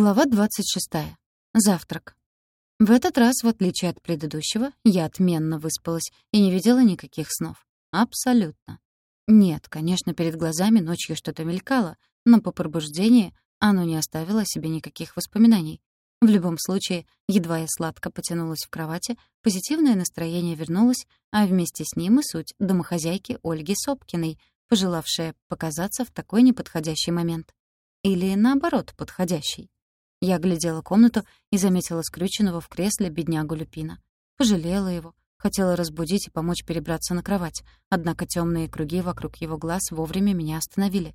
Глава 26. Завтрак. В этот раз, в отличие от предыдущего, я отменно выспалась и не видела никаких снов. Абсолютно. Нет, конечно, перед глазами ночью что-то мелькало, но по пробуждении оно не оставило себе никаких воспоминаний. В любом случае, едва я сладко потянулась в кровати, позитивное настроение вернулось, а вместе с ним и суть домохозяйки Ольги Сопкиной, пожелавшая показаться в такой неподходящий момент. Или, наоборот, подходящий. Я оглядела комнату и заметила скрюченного в кресле беднягу Люпина. Пожалела его, хотела разбудить и помочь перебраться на кровать, однако темные круги вокруг его глаз вовремя меня остановили.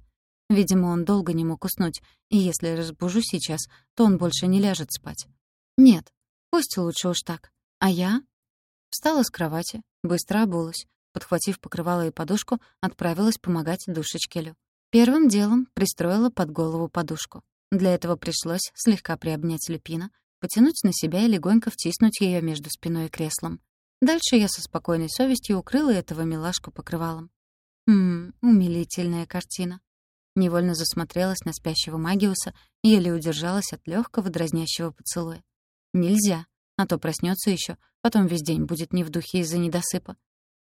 Видимо, он долго не мог уснуть, и если разбужу сейчас, то он больше не ляжет спать. Нет, пусть лучше уж так. А я? Встала с кровати, быстро обулась, подхватив покрывало и подушку, отправилась помогать душечке Первым делом пристроила под голову подушку. Для этого пришлось слегка приобнять Люпина, потянуть на себя и легонько втиснуть ее между спиной и креслом. Дальше я со спокойной совестью укрыла этого милашку покрывалом. Ммм, умилительная картина. Невольно засмотрелась на спящего Магиуса и еле удержалась от легкого дразнящего поцелуя. Нельзя, а то проснется еще, потом весь день будет не в духе из-за недосыпа.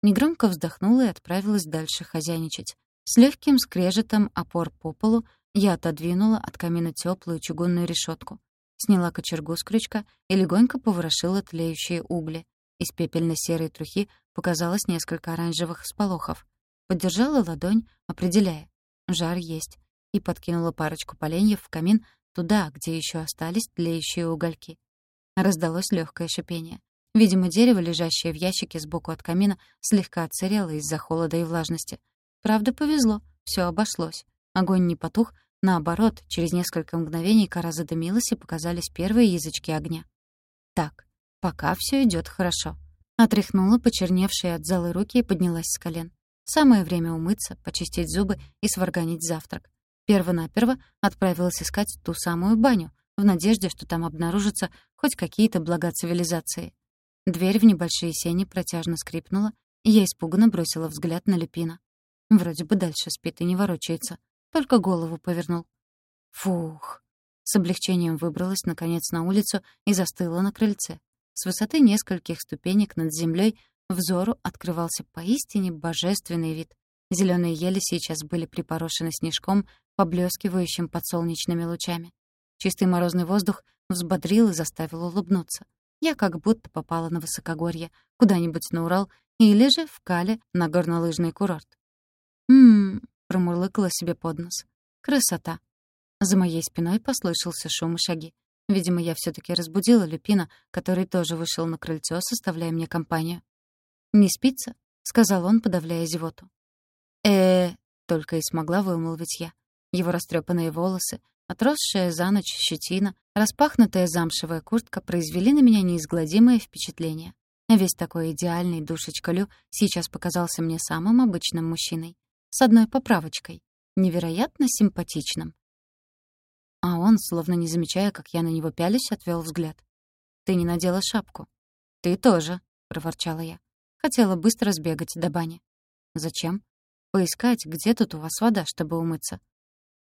Негромко вздохнула и отправилась дальше хозяйничать. С легким скрежетом опор по полу я отодвинула от камина теплую чугунную решетку, сняла кочергу с крючка и легонько поворошила тлеющие угли. Из пепельно-серой трухи показалось несколько оранжевых сполохов. Поддержала ладонь, определяя. Жар есть. И подкинула парочку поленьев в камин туда, где еще остались тлеющие угольки. Раздалось легкое шипение. Видимо, дерево, лежащее в ящике сбоку от камина, слегка отсырело из-за холода и влажности. Правда, повезло, все обошлось. Огонь не потух, наоборот, через несколько мгновений кора задымилась и показались первые язычки огня. Так, пока все идет хорошо. Отряхнула почерневшие от залы руки и поднялась с колен. Самое время умыться, почистить зубы и сварганить завтрак. Первонаперво отправилась искать ту самую баню, в надежде, что там обнаружатся хоть какие-то блага цивилизации. Дверь в небольшие сени протяжно скрипнула, и я испуганно бросила взгляд на Люпина. Вроде бы дальше спит и не ворочается. Только голову повернул. Фух. С облегчением выбралась, наконец, на улицу и застыла на крыльце. С высоты нескольких ступенек над землей взору открывался поистине божественный вид. Зеленые ели сейчас были припорошены снежком, поблескивающим под солнечными лучами. Чистый морозный воздух взбодрил и заставил улыбнуться. Я как будто попала на высокогорье, куда-нибудь на Урал или же в Кале на горнолыжный курорт. Ммм, промурлыкала себе под нос. Красота. За моей спиной послышался шум и шаги. Видимо, я все таки разбудила Люпина, который тоже вышел на крыльцо, составляя мне компанию. «Не спится?» — сказал он, подавляя зевоту. э только и смогла вымолвить я. Его растрепанные волосы, отросшая за ночь щетина, распахнутая замшевая куртка произвели на меня неизгладимое впечатление. Весь такой идеальный душечка Лю сейчас показался мне самым обычным мужчиной с одной поправочкой. Невероятно симпатичным. А он, словно не замечая, как я на него пялюсь, отвел взгляд. «Ты не надела шапку». «Ты тоже», — проворчала я. Хотела быстро сбегать до бани. «Зачем?» «Поискать, где тут у вас вода, чтобы умыться».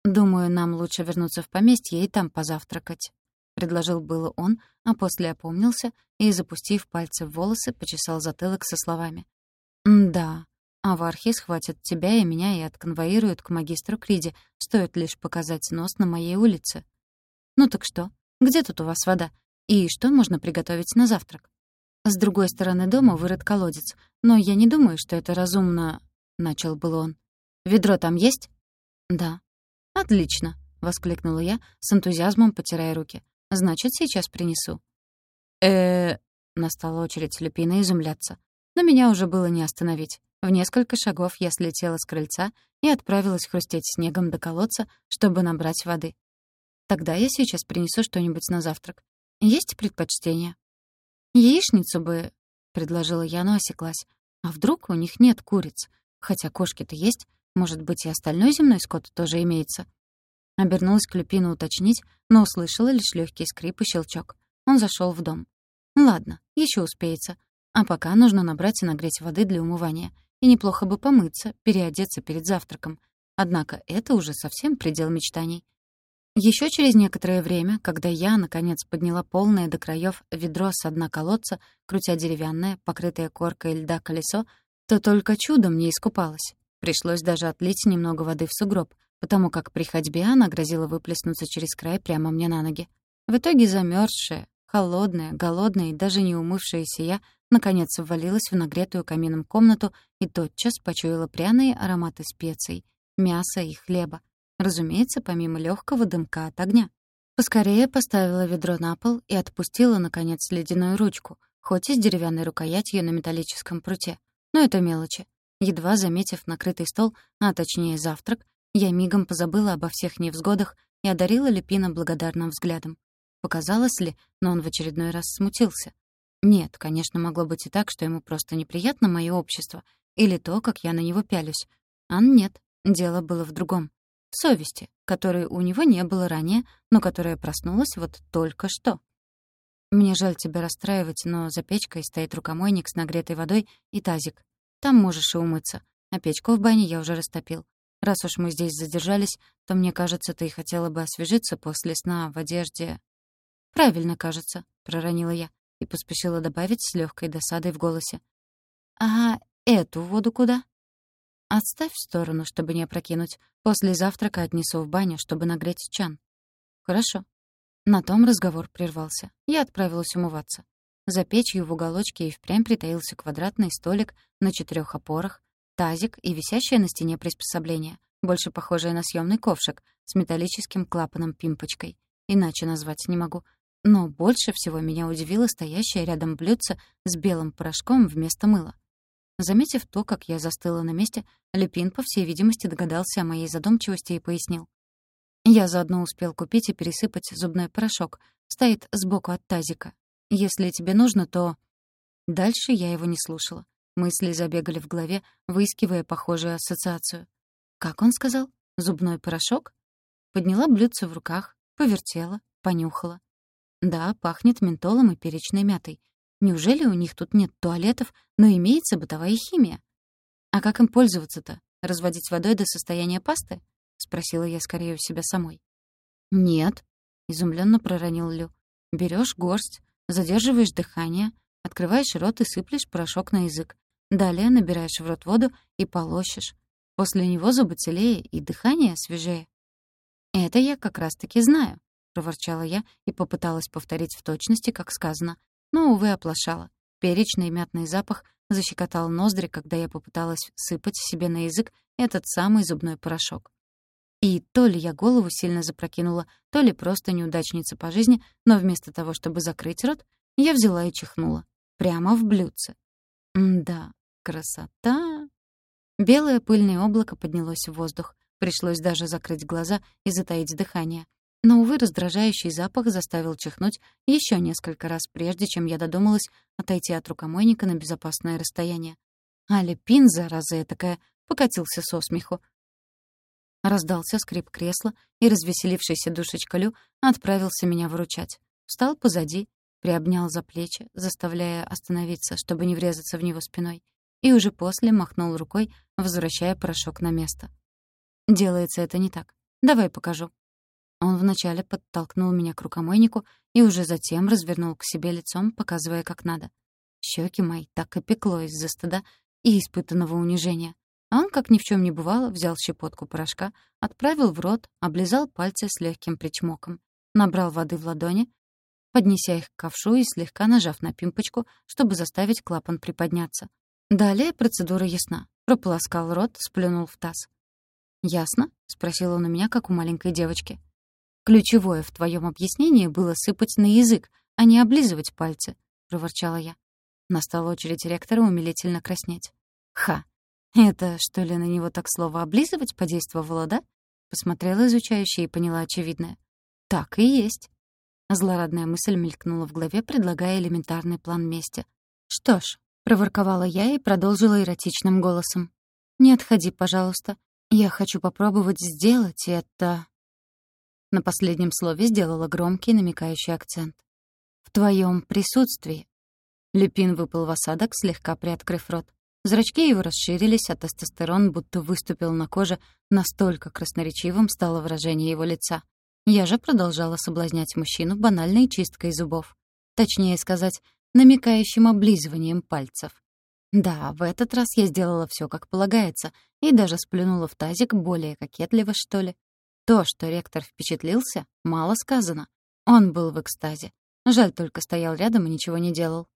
«Думаю, нам лучше вернуться в поместье и там позавтракать», — предложил было он, а после опомнился и, запустив пальцы в волосы, почесал затылок со словами. «Да, а вархи схватят тебя и меня и отконвоируют к магистру Криди, стоит лишь показать нос на моей улице. Ну так что? Где тут у вас вода? И что можно приготовить на завтрак? С другой стороны дома вырыт колодец, но я не думаю, что это разумно... Начал был он. Ведро там есть? Да. Отлично, воскликнула я, с энтузиазмом потирая руки. Значит, сейчас принесу. э Настала очередь Люпина изумляться. Но меня уже было не остановить. В несколько шагов я слетела с крыльца и отправилась хрустеть снегом до колодца, чтобы набрать воды. Тогда я сейчас принесу что-нибудь на завтрак. Есть предпочтение? Яичницу бы, — предложила я, но осеклась. А вдруг у них нет куриц? Хотя кошки-то есть, может быть, и остальной земной скот тоже имеется. Обернулась к Люпину уточнить, но услышала лишь легкий скрип и щелчок. Он зашел в дом. Ладно, еще успеется. А пока нужно набрать и нагреть воды для умывания — и неплохо бы помыться, переодеться перед завтраком. Однако это уже совсем предел мечтаний. Еще через некоторое время, когда я, наконец, подняла полное до краев ведро с дна колодца, крутя деревянное, покрытое коркой льда колесо, то только чудом не искупалась. Пришлось даже отлить немного воды в сугроб, потому как при ходьбе она грозила выплеснуться через край прямо мне на ноги. В итоге замерзшая, холодная, голодная и даже не умывшаяся я наконец ввалилась в нагретую камином комнату и тотчас почуяла пряные ароматы специй, мяса и хлеба, Разумеется, помимо легкого дымка от огня. Поскорее поставила ведро на пол и отпустила, наконец, ледяную ручку, хоть и с деревянной рукоятью на металлическом пруте. Но это мелочи. Едва заметив накрытый стол, а точнее завтрак, я мигом позабыла обо всех невзгодах и одарила Лепина благодарным взглядом. Показалось ли, но он в очередной раз смутился. Нет, конечно, могло быть и так, что ему просто неприятно мое общество, или то, как я на него пялюсь. А нет, дело было в другом совести, которой у него не было ранее, но которая проснулась вот только что. Мне жаль тебя расстраивать, но за печкой стоит рукомойник с нагретой водой и тазик. Там можешь и умыться. А печку в бане я уже растопил. Раз уж мы здесь задержались, то мне кажется, ты хотела бы освежиться после сна в одежде. Правильно, кажется, проронила я и поспешила добавить с легкой досадой в голосе. А эту воду куда? Отставь в сторону, чтобы не опрокинуть. После завтрака отнесу в баню, чтобы нагреть чан. Хорошо. На том разговор прервался. Я отправилась умываться. За печью в уголочке и впрямь притаился квадратный столик на четырех опорах, тазик и висящее на стене приспособление, больше похожее на съемный ковшик с металлическим клапаном-пимпочкой. Иначе назвать не могу. Но больше всего меня удивило стоящее рядом блюдце с белым порошком вместо мыла. Заметив то, как я застыла на месте, Лепин, по всей видимости, догадался о моей задумчивости и пояснил. Я заодно успел купить и пересыпать зубной порошок. Стоит сбоку от тазика. Если тебе нужно, то... Дальше я его не слушала. Мысли забегали в голове, выискивая похожую ассоциацию. Как он сказал? Зубной порошок? Подняла блюдце в руках, повертела, понюхала. Да, пахнет ментолом и перечной мятой. Неужели у них тут нет туалетов, но имеется бытовая химия? А как им пользоваться-то? Разводить водой до состояния пасты? Спросила я скорее у себя самой. Нет, изумленно проронил Лю. Берешь горсть, задерживаешь дыхание, открываешь рот и сыплешь порошок на язык. Далее набираешь в рот воду и полощешь. После него зубы целее и дыхание свежее. «Это я как раз-таки знаю», — проворчала я и попыталась повторить в точности, как сказано, но, увы, оплошала. Перечный мятный запах защекотал ноздри, когда я попыталась сыпать себе на язык этот самый зубной порошок. И то ли я голову сильно запрокинула, то ли просто неудачница по жизни, но вместо того, чтобы закрыть рот, я взяла и чихнула. Прямо в блюдце. да, красота! Белое пыльное облако поднялось в воздух. Пришлось даже закрыть глаза и затаить дыхание. Но, увы, раздражающий запах заставил чихнуть еще несколько раз, прежде чем я додумалась отойти от рукомойника на безопасное расстояние. Али Пин, зараза такая, покатился со смеху. Раздался скрип кресла, и развеселившийся душечка Лю отправился меня выручать. Встал позади, приобнял за плечи, заставляя остановиться, чтобы не врезаться в него спиной, и уже после махнул рукой, возвращая порошок на место. «Делается это не так. Давай покажу». Он вначале подтолкнул меня к рукомойнику и уже затем развернул к себе лицом, показывая, как надо. Щеки мои так и пекло из-за стыда и испытанного унижения. А он, как ни в чем не бывало, взял щепотку порошка, отправил в рот, облизал пальцы с легким причмоком, набрал воды в ладони, поднеся их к ковшу и слегка нажав на пимпочку, чтобы заставить клапан приподняться. Далее процедура ясна. Прополоскал рот, сплюнул в таз. «Ясно?» — спросил он у меня, как у маленькой девочки. «Ключевое в твоем объяснении было сыпать на язык, а не облизывать пальцы», — проворчала я. Настала очередь ректора умилительно краснеть. «Ха! Это что ли на него так слово «облизывать» подействовало, да?» Посмотрела изучающе и поняла очевидное. «Так и есть». Злорадная мысль мелькнула в голове, предлагая элементарный план мести. «Что ж», — проворковала я и продолжила эротичным голосом. «Не отходи, пожалуйста. Я хочу попробовать сделать это на последнем слове сделала громкий, намекающий акцент. «В твоем присутствии». Люпин выпал в осадок, слегка приоткрыв рот. Зрачки его расширились, а тестостерон будто выступил на коже, настолько красноречивым стало выражение его лица. Я же продолжала соблазнять мужчину банальной чисткой зубов. Точнее сказать, намекающим облизыванием пальцев. Да, в этот раз я сделала все как полагается, и даже сплюнула в тазик более кокетливо, что ли. То, что ректор впечатлился, мало сказано. Он был в экстазе. Жаль, только стоял рядом и ничего не делал.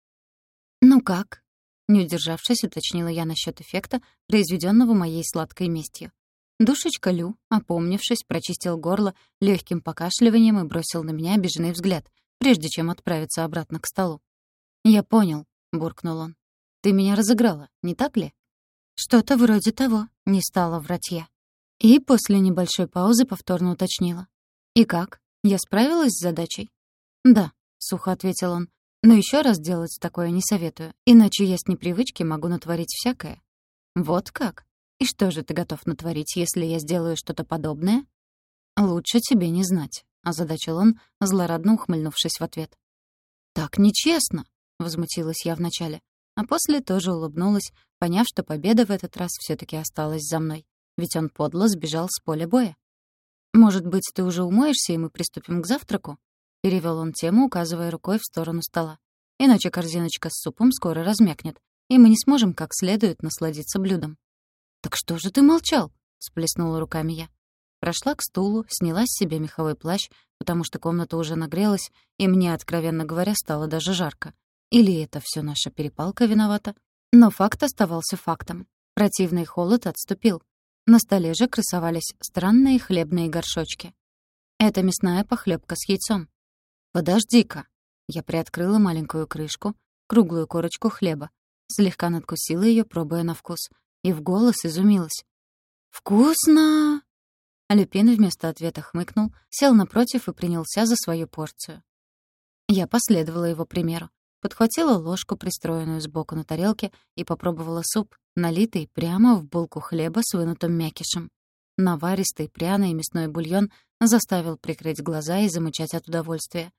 «Ну как?» — не удержавшись, уточнила я насчет эффекта, произведенного моей сладкой местью. Душечка Лю, опомнившись, прочистил горло легким покашливанием и бросил на меня обиженный взгляд, прежде чем отправиться обратно к столу. «Я понял», — буркнул он. «Ты меня разыграла, не так ли?» «Что-то вроде того», — не стала врать я. И после небольшой паузы повторно уточнила. «И как? Я справилась с задачей?» «Да», — сухо ответил он. «Но еще раз делать такое не советую, иначе я с непривычки могу натворить всякое». «Вот как?» «И что же ты готов натворить, если я сделаю что-то подобное?» «Лучше тебе не знать», — озадачил он, злорадно ухмыльнувшись в ответ. «Так нечестно», — возмутилась я вначале, а после тоже улыбнулась, поняв, что победа в этот раз все таки осталась за мной, ведь он подло сбежал с поля боя. «Может быть, ты уже умоешься, и мы приступим к завтраку?» — перевел он тему, указывая рукой в сторону стола. «Иначе корзиночка с супом скоро размякнет, и мы не сможем как следует насладиться блюдом». «Так что же ты молчал?» — сплеснула руками я. Прошла к стулу, сняла с себя меховой плащ, потому что комната уже нагрелась, и мне, откровенно говоря, стало даже жарко. Или это все наша перепалка виновата? Но факт оставался фактом. Противный холод отступил. На столе же красовались странные хлебные горшочки. Это мясная похлебка с яйцом. «Подожди-ка». Я приоткрыла маленькую крышку, круглую корочку хлеба, слегка надкусила ее, пробуя на вкус — и в голос изумилась. «Вкусно!» Люпин вместо ответа хмыкнул, сел напротив и принялся за свою порцию. Я последовала его примеру. Подхватила ложку, пристроенную сбоку на тарелке, и попробовала суп, налитый прямо в булку хлеба с вынутым мякишем. Наваристый, пряный мясной бульон заставил прикрыть глаза и замычать от удовольствия.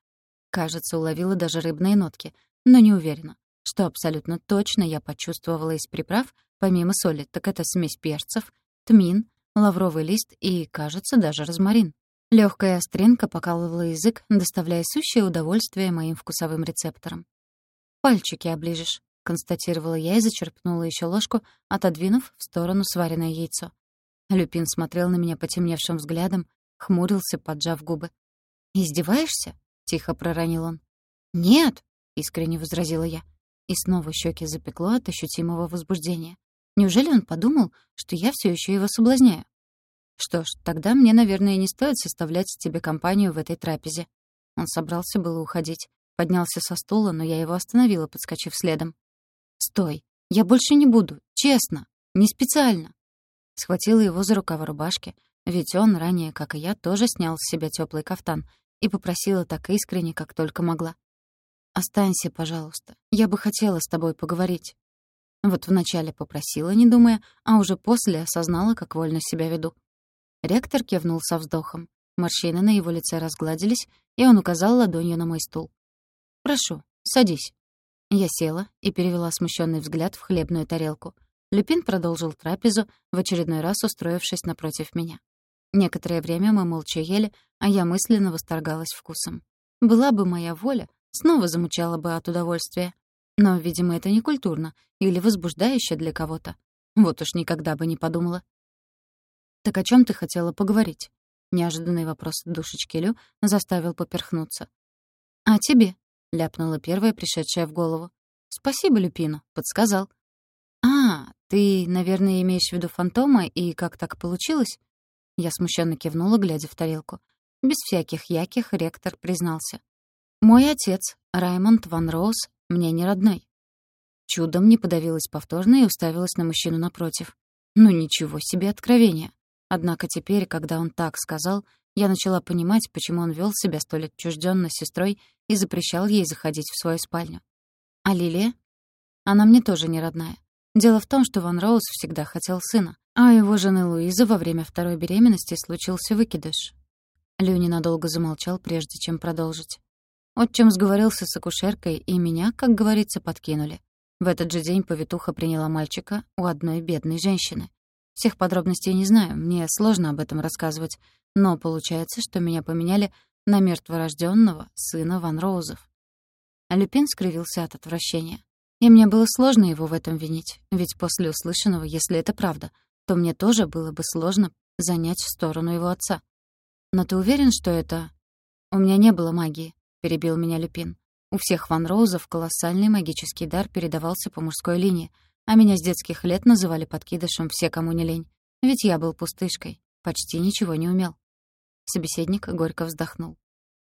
Кажется, уловила даже рыбные нотки, но не уверена, что абсолютно точно я почувствовала из приправ, Помимо соли, так это смесь перцев, тмин, лавровый лист и, кажется, даже розмарин. Лёгкая остринка покалывала язык, доставляя сущее удовольствие моим вкусовым рецепторам. «Пальчики оближешь», — констатировала я и зачерпнула ещё ложку, отодвинув в сторону сваренное яйцо. Люпин смотрел на меня потемневшим взглядом, хмурился, поджав губы. «Издеваешься?» — тихо проронил он. «Нет», — искренне возразила я. И снова щеки запекло от ощутимого возбуждения. Неужели он подумал, что я все еще его соблазняю? Что ж, тогда мне, наверное, не стоит составлять тебе компанию в этой трапезе. Он собрался было уходить. Поднялся со стула, но я его остановила, подскочив следом. «Стой! Я больше не буду! Честно! Не специально!» Схватила его за рукава рубашки, ведь он, ранее, как и я, тоже снял с себя теплый кафтан и попросила так искренне, как только могла. «Останься, пожалуйста. Я бы хотела с тобой поговорить». Вот вначале попросила, не думая, а уже после осознала, как вольно себя веду. Ректор кивнул со вздохом. Морщины на его лице разгладились, и он указал ладонью на мой стул. «Прошу, садись». Я села и перевела смущенный взгляд в хлебную тарелку. Люпин продолжил трапезу, в очередной раз устроившись напротив меня. Некоторое время мы молча ели, а я мысленно восторгалась вкусом. Была бы моя воля, снова замучала бы от удовольствия. Но, видимо, это не культурно или возбуждающе для кого-то. Вот уж никогда бы не подумала. «Так о чем ты хотела поговорить?» Неожиданный вопрос душечки Лю заставил поперхнуться. «А тебе?» — ляпнула первая, пришедшая в голову. «Спасибо, Люпину, подсказал». «А, ты, наверное, имеешь в виду фантома, и как так получилось?» Я смущенно кивнула, глядя в тарелку. Без всяких яких ректор признался. «Мой отец, Раймонд Ван Роуз, мне не родной. Чудом не подавилась повторно и уставилась на мужчину напротив. Ну ничего себе откровение. Однако теперь, когда он так сказал, я начала понимать, почему он вел себя столь отчужденно с сестрой и запрещал ей заходить в свою спальню. А Лилия? Она мне тоже не родная. Дело в том, что Ван Роуз всегда хотел сына, а его жены Луизы во время второй беременности случился выкидыш. Лю ненадолго замолчал, прежде чем продолжить. Отчим сговорился с акушеркой, и меня, как говорится, подкинули. В этот же день повитуха приняла мальчика у одной бедной женщины. Всех подробностей не знаю, мне сложно об этом рассказывать, Но получается, что меня поменяли на мертворожденного сына Ван Роузов. Люпин скривился от отвращения. И мне было сложно его в этом винить, ведь после услышанного, если это правда, то мне тоже было бы сложно занять сторону его отца. «Но ты уверен, что это...» «У меня не было магии», — перебил меня Люпин. «У всех Ван Роузов колоссальный магический дар передавался по мужской линии, а меня с детских лет называли подкидышем все, кому не лень. Ведь я был пустышкой, почти ничего не умел». Собеседник горько вздохнул.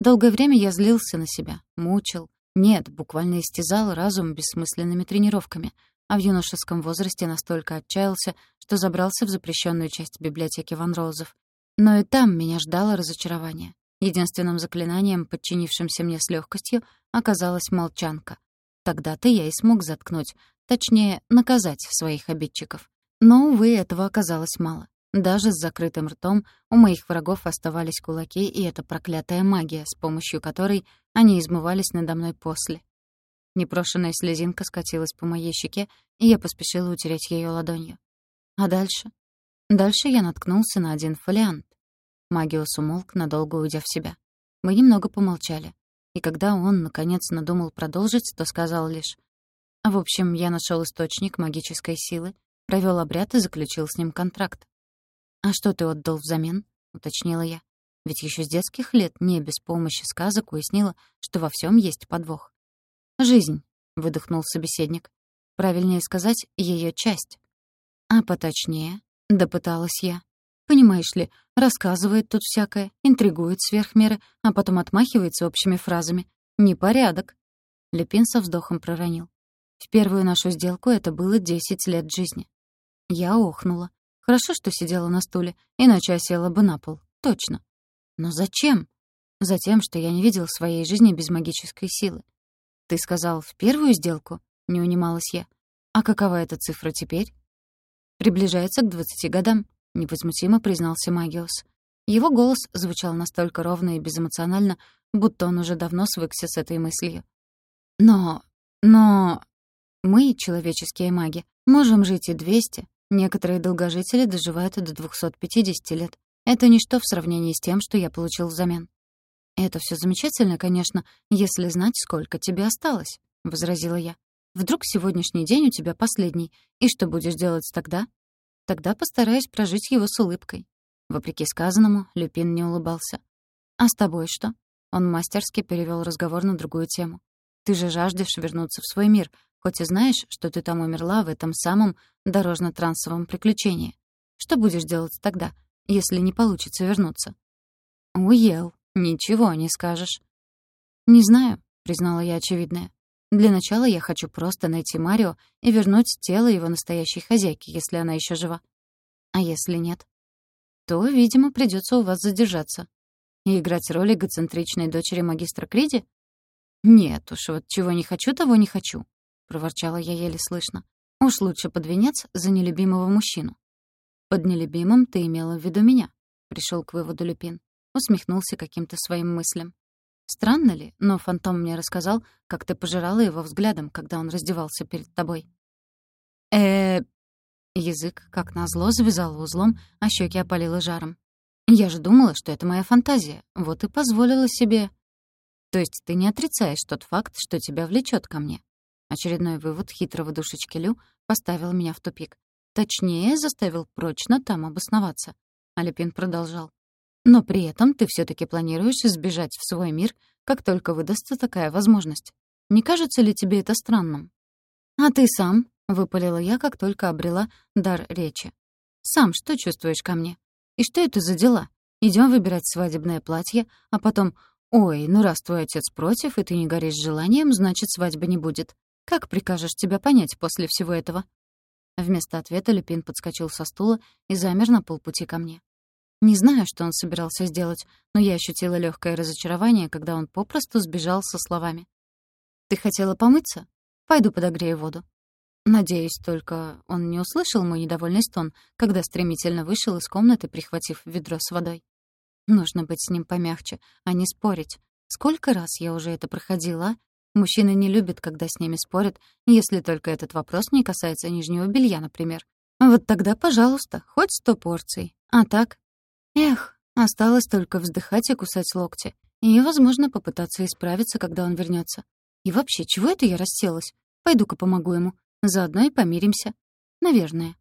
Долгое время я злился на себя, мучил. Нет, буквально истязал разум бессмысленными тренировками, а в юношеском возрасте настолько отчаялся, что забрался в запрещенную часть библиотеки Ван Роузов. Но и там меня ждало разочарование. Единственным заклинанием, подчинившимся мне с легкостью, оказалась молчанка. Тогда-то я и смог заткнуть, точнее, наказать своих обидчиков. Но, увы, этого оказалось мало. Даже с закрытым ртом у моих врагов оставались кулаки и эта проклятая магия, с помощью которой они измывались надо мной после. Непрошенная слезинка скатилась по моей щеке, и я поспешила утереть ее ладонью. А дальше? Дальше я наткнулся на один фолиант. Магиос умолк, надолго уйдя в себя. Мы немного помолчали. И когда он, наконец, надумал продолжить, то сказал лишь... В общем, я нашел источник магической силы, провел обряд и заключил с ним контракт. «А что ты отдал взамен?» — уточнила я. Ведь еще с детских лет не без помощи сказок уяснила, что во всем есть подвох. «Жизнь», — выдохнул собеседник. «Правильнее сказать, ее часть». «А поточнее», — допыталась я. «Понимаешь ли, рассказывает тут всякое, интригует сверх меры, а потом отмахивается общими фразами. Непорядок». Лепин со вздохом проронил. В первую нашу сделку это было десять лет жизни. Я охнула. Хорошо, что сидела на стуле, иначе осела бы на пол. Точно. Но зачем? Затем, что я не видел своей жизни без магической силы. Ты сказал, в первую сделку? Не унималась я. А какова эта цифра теперь? Приближается к двадцати годам, невозмутимо признался Магиос. Его голос звучал настолько ровно и безэмоционально, будто он уже давно свыкся с этой мыслью. Но... но... Мы, человеческие маги, можем жить и двести, Некоторые долгожители доживают до 250 лет. Это ничто в сравнении с тем, что я получил взамен. «Это все замечательно, конечно, если знать, сколько тебе осталось», — возразила я. «Вдруг сегодняшний день у тебя последний, и что будешь делать тогда?» «Тогда постараюсь прожить его с улыбкой». Вопреки сказанному, Люпин не улыбался. «А с тобой что?» Он мастерски перевел разговор на другую тему. «Ты же жаждешь вернуться в свой мир, хоть и знаешь, что ты там умерла в этом самом дорожно-трансовом приключении. Что будешь делать тогда, если не получится вернуться? Уел, ничего не скажешь. Не знаю, признала я очевидное. Для начала я хочу просто найти Марио и вернуть тело его настоящей хозяйки, если она еще жива. А если нет? То, видимо, придется у вас задержаться. И играть роль эгоцентричной дочери магистра Криди? Нет уж, вот чего не хочу, того не хочу. — проворчала я еле слышно. «Уж лучше под венец за нелюбимого мужчину». «Под нелюбимым ты имела в виду меня», — пришел к выводу Люпин. Усмехнулся каким-то своим мыслям. «Странно ли, но фантом мне рассказал, как ты пожирала его взглядом, когда он раздевался перед тобой». э Язык, как назло, завязал узлом, а щеки опалило жаром. «Я же думала, что это моя фантазия, вот и позволила себе...» «То есть ты не отрицаешь тот факт, что тебя влечет ко мне?» Очередной вывод хитрого душечки Лю поставил меня в тупик. Точнее, заставил прочно там обосноваться. Алипин продолжал. «Но при этом ты все таки планируешь сбежать в свой мир, как только выдастся такая возможность. Не кажется ли тебе это странным?» «А ты сам?» — выпалила я, как только обрела дар речи. «Сам что чувствуешь ко мне? И что это за дела? Идем выбирать свадебное платье, а потом «Ой, ну раз твой отец против, и ты не горишь желанием, значит, свадьбы не будет. Как прикажешь тебя понять после всего этого?» Вместо ответа Люпин подскочил со стула и замер на полпути ко мне. Не знаю, что он собирался сделать, но я ощутила легкое разочарование, когда он попросту сбежал со словами. «Ты хотела помыться? Пойду подогрею воду». Надеюсь, только он не услышал мой недовольный стон, когда стремительно вышел из комнаты, прихватив ведро с водой. Нужно быть с ним помягче, а не спорить. Сколько раз я уже это проходила, Мужчины не любят, когда с ними спорят, если только этот вопрос не касается нижнего белья, например. Вот тогда, пожалуйста, хоть сто порций. А так? Эх, Осталось только вздыхать и кусать локти. И, возможно, попытаться исправиться, когда он вернется. И вообще, чего это я расселась? Пойду-ка помогу ему. Заодно и помиримся. Наверное.